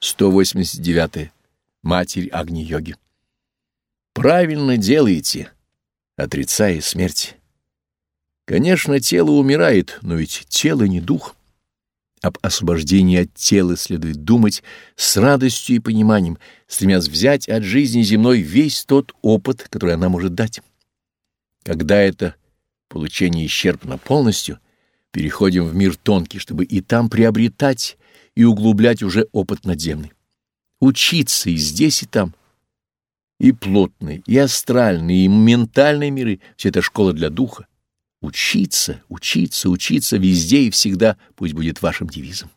189. -е. Матерь Агни-йоги. Правильно делаете, отрицая смерть. Конечно, тело умирает, но ведь тело не дух. Об освобождении от тела следует думать с радостью и пониманием, стремясь взять от жизни земной весь тот опыт, который она может дать. Когда это получение исчерпано полностью, переходим в мир тонкий, чтобы и там приобретать и углублять уже опыт надземный. Учиться и здесь, и там. И плотные, и астральные, и ментальные миры — все это школа для духа. Учиться, учиться, учиться везде и всегда пусть будет вашим девизом.